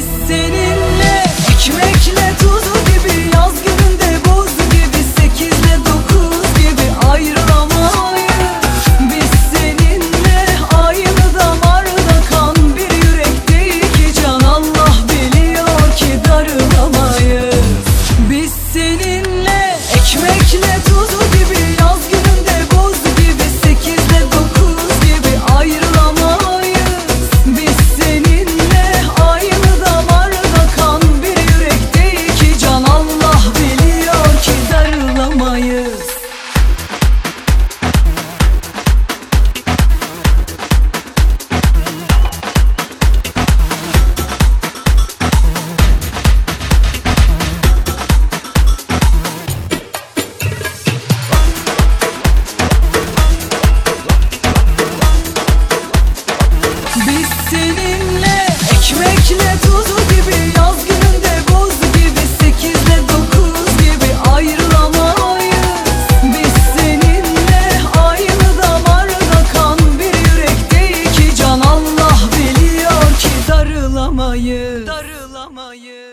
this is can